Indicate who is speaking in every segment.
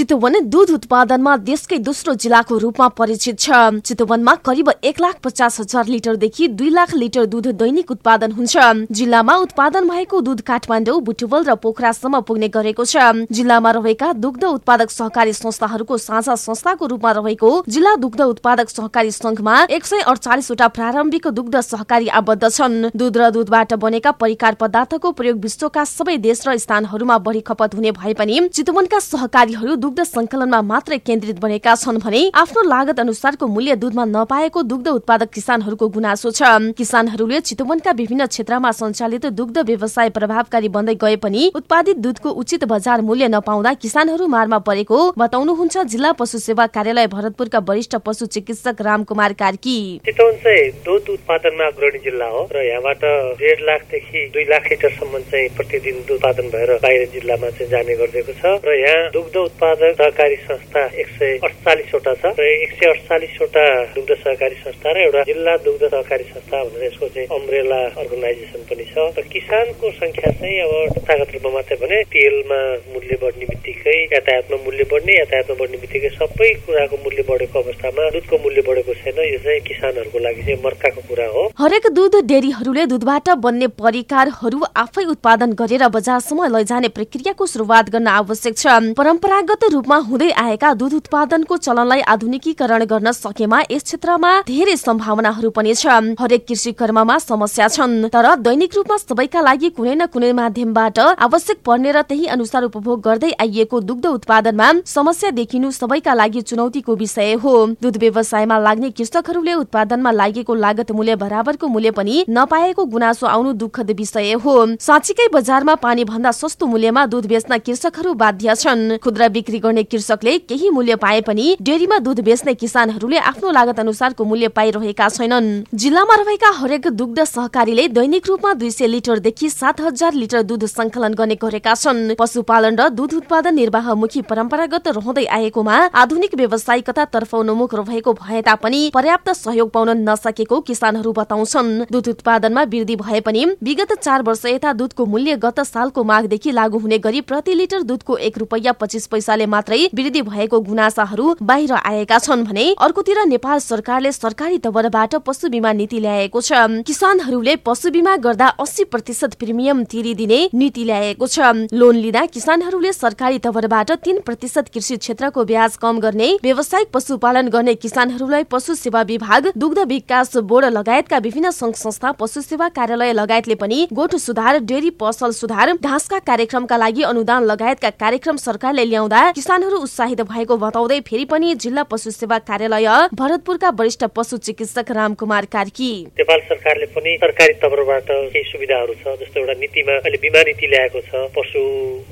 Speaker 1: चितवन दूध उत्पादनमा देशकै दोस्रो जिल्लाको रूपमा परिचित छ। चितवनमा करिब एक लाख पचास हजार लिटरदेखि दुई लाख लिटर दूध दैनिक उत्पादन हुन्छ। जिल्लामा उत्पादन भएको दूध काठमाडौँ बुटुवल र पोखरासम्म पुग्ने गरेको छ। जिल्लामा रहेका दुग्ध उत्पादक सहकारी संस्थाहरूको साझा संस्थाको रूपमा रहेको जिल्ला दुग्ध उत्पादक सहकारी संघमा एक सय अडचालिसवटा प्रारम्भिक दुग्ध सहकारी आबद्ध छन्। दूध र दूधबाट बनेका परिकार पदार्थको प्रयोग विश्वका सबै देश र स्थानहरूमा बढी खपत हुने भए पनि चितवनका सहकारीहरू दुग्ध संकलनमा मात्रै केन्द्रित बनेका छन् भने आफ्नो लागत अनुसारको मूल्य दूधमा नपाएको दुग्ध उत्पादक किसानहरूको गुनासो छ। किसानहरूले चितवनका विभिन्न क्षेत्रमा सञ्चालित दुग्ध व्यवसाय प्रभावकारी बन्दै गए पनि उत्पादित दूधको उचित बजार मूल्य नपाउँदा किसानहरू मारमा परेको बताउनुहुन्छ जिल्ला पशु सेवा कार्यालय भरतपुरका वरिष्ठ पशु चिकित्सक रामकुमार कार्की।
Speaker 2: चितवन चाहिँ दुध उत्पादनमा अग्रणी जिल्ला हो र यहाँबाट डेढ लाखदेखि दुई लाख लिटरसम्म चाहिँ प्रतिदिन उत्पादन भएर बाहिर जिल्लामा चाहिँ जाने गरिदिएको छ। र यहाँ दुग्ध उत्पादक सहकारी संस्था एक सय अडचालिसवटा छ र एक सय अडचालिसवटा दुग्ध सहकारी संस्था र एउटा जिल्ला दुग्ध सहकारी संस्था भनेर यसको चाहिँ अम्ब्रेला अर्गनाइजेसन पनि छ। र किसानको संख्या चाहिँ अब संस्थागत रूपमा मात्रै भने तेलमा मूल्य बढ्ने बित्तिकै यातायातमा मूल्य बढ्ने यातायातमा बढ्ने बित्तिकै सबै कुराको मूल्य बढेको अवस्थामा दुधको मूल्य बढेको छैन यो चाहिँ किसानहरूको लागि चाहिँ मर्काको कुरा हो।
Speaker 1: हरेक दुध डेरीहरूले दुधबाट बन्ने परिकारहरू आफै उत्पादन गरेर बजारसम्म लैजाने प्रक्रियाको सुरुवात गर्न आवश्यक छ। परम्परागत रूपमा हुँदै आएका दूध उत्पादनको चलनलाई आधुनिकीकरण गर्न सकेमा यस क्षेत्रमा धेरै सम्भावनाहरू पनि छ। हरेक कृषि कर्ममा समस्या छन् तर दैनिक रूपमा सबैका लागि कुनै न कुनै माध्यमबाट आवश्यक पर्ने र त्यही अनुसार उपभोग गर्दै आइएको दुग्ध उत्पादनमा समस्या देखिनु सबैका लागि चुनौतीको विषय हो। दुध व्यवसायमा लाग्ने कृषकहरूले उत्पादनमा लागेको लागत मूल्य बराबरको मूल्य पनि नपाएको गुनासो आउनु दुःखद विषय हो। साँच्चीकै बजारमा पानी भन्दा सस्तो मूल्यमा दुध बेच्न कृषकहरू बाध्य छन्। खुद्रा गर्ने कृषकले केही मूल्य पाए पनि डेरीमा दुध बेच्ने किसानहरूले आफ्नो लागत अनुसारको मूल्य पाइरहेका छैनन्। जिल्लामा रहेका हरेक दुग्ध सहकारीले दैनिक रूपमा दुई सय लिटरदेखि सात हजार लिटर दुध संकलन गर्ने गरेका छन्। पशुपालन र दुध उत्पादन निर्वाहमुखी परम्परागत रहँदै आएकोमा आधुनिक व्यावसायिकता तर्फाउन्मुख रहेको भए तापनि पर्याप्त सहयोग पाउन नसकेको किसानहरू बताउँछन्। दुध उत्पादनमा वृद्धि भए पनि विगत चार वर्ष यता दुधको मूल्य गत सालको माघदेखि लागू हुने गरी प्रति लिटर दुधको एक रुपियाँ पच्चिस पैसाले मात्रै वृद्धि भएको गुनासाहरू बाहिर आएका छन् भने अर्कोतिर नेपाल सरकारले सरकारी तवरबाट पशु बिमा नीति ल्याएको छ। किसानहरूले पशु बिमा गर्दा अस्सी प्रतिशत प्रिमियम तिरिदिने नीति ल्याएको छ। लोन लिँदा किसानहरूले सरकारी तवरबाट तीन प्रतिशत कृषि क्षेत्रको ब्याज कम गर्ने व्यावसायिक पशुपालन गर्ने किसानहरूलाई पशु सेवा विभाग दुग्ध विकास बोर्ड लगायतका विभिन्न संघ संस्था पशु सेवा कार्यालय लगायतले पनि गोठ सुधार डेरी पसल सुधार घाँसका कार्यक्रमका लागि अनुदान लगायतका कार्यक्रम सरकारले ल्याउँदा किसानहरू उत्साहित भएको बताउँदै फेरि पनि जिल्ला पशु सेवा कार्यालय भरतपुरका वरिष्ठ पशु चिकित्सक रामकुमार कार्की।
Speaker 2: नेपाल सरकारले पनि सरकारी तवरबाट केही सुविधाहरू छ जस्तो एउटा नीतिमा अहिले बिमा नीति ल्याएको छ पशु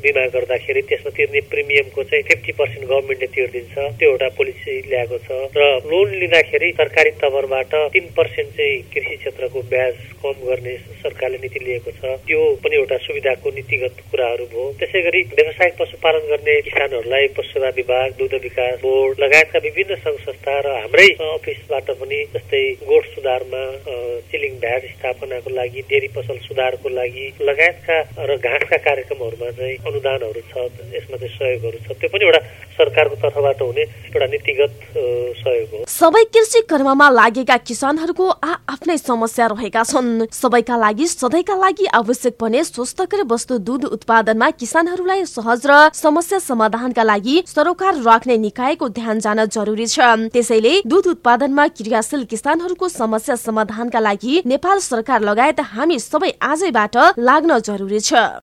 Speaker 2: बिमा गर्दाखेरि त्यसमा तिर्ने प्रिमियमको चाहिँ फिफ्टी पर्सेन्ट गभर्मेन्टले तिर्दिन्छ त्यो एउटा पोलिसी ल्याएको छ। र लोन लिँदाखेरि सरकारी तवरबाट तिन पर्सेन्ट चाहिँ कृषि क्षेत्रको ब्याज कम गर्ने सरकारले नीति लिएको छ। त्यो पनि एउटा सुविधाको नीतिगत कुराहरू भयो। त्यसै गरी व्यवसायिक पशुपालन गर्ने किसानहरूलाई पशु सेवा विभाग दुग्ध विकास बोर्ड लगायतका विभिन्न सङ्घ संस्था र हाम्रै अफिसबाट पनि जस्तै गोठ सुधारमा चिलिङ भ्याट स्थापनाको लागि डेरी पसल सुधारको लागि लगायतका र घाँसका कार्यक्रमहरूमा चाहिँ अनुदानहरू छ यसमा चाहिँ सहयोगहरू छ। त्यो पनि एउटा सरकारको तर्फबाट हुने एउटा नीतिगत सहयोग हो।
Speaker 1: सबै कृषि कर्ममा लागेका किसानहरूको आ आफ्नै समस्या रहेका छन्। सबैका लागि सधैँका लागि आवश्यक पर्ने स्वस्थकर वस्तु दूध उत्पादनमा किसानहरूलाई सहज र समस्या समाधानका लागि सरोकार राख्ने निकायको ध्यान जान जरुरी छ। त्यसैले दूध उत्पादनमा क्रियाशील किसानहरूको समस्या समाधानका लागि नेपाल सरकार लगायत हामी सबै आजैबाट लाग्न जरुरी छ।